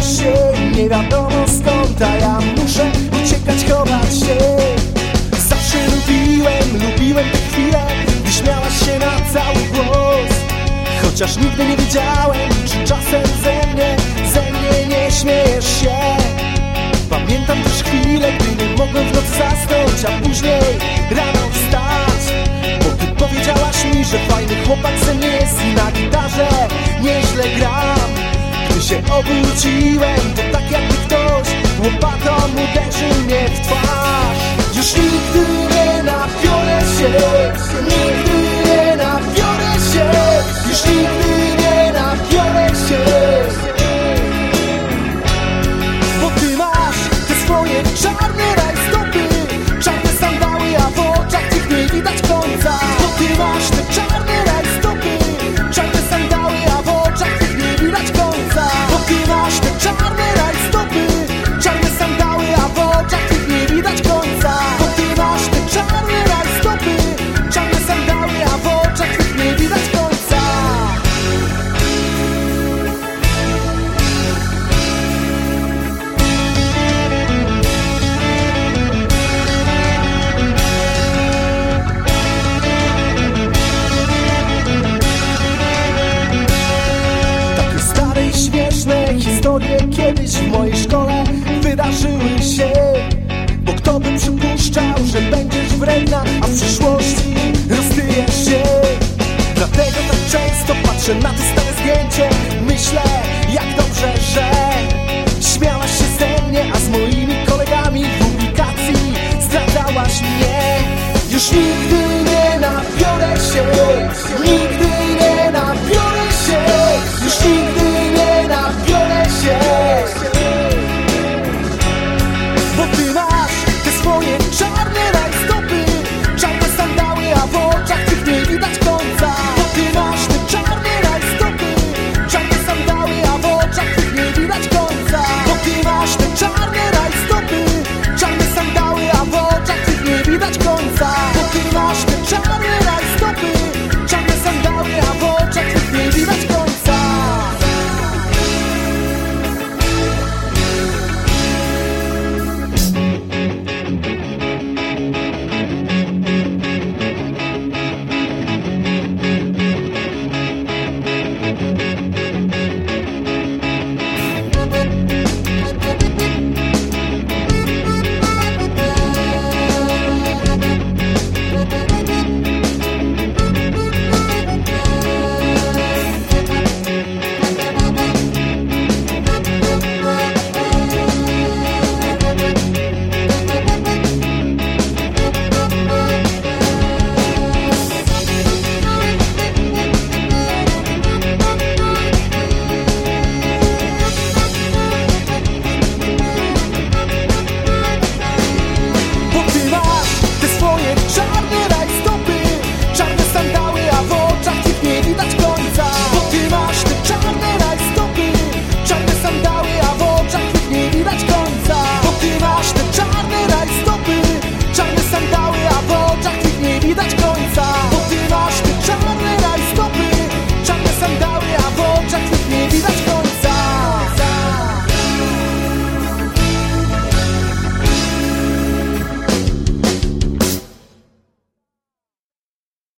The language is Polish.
uciekasz się Nie wiadomo skąd, a ja muszę uciekać, chować się. Zawsze lubiłem, lubiłem te chwile Gdy śmiałaś się na cały głos. Chociaż nigdy nie wiedziałem, czy czasem ze mnie, ze mnie nie śmiejesz się. Pamiętam też chwile, gdy nie mogłem w noc zasnąć A później rano wstać. Bo ty powiedziałaś mi, że fajny chłopak ze mnie jest I na gitarze nieźle Gdy się obróciłem, to tak jakby ktoś Łopatą uderzył mnie w twarz. Już nigdy nie zdjęcie. Myślę, jak dobrze, że Śmiałaś się ze mnie, a z moimi kolegami w publikacji Zdradałaś mnie. Już nigdy nie nabiorę się Nigdy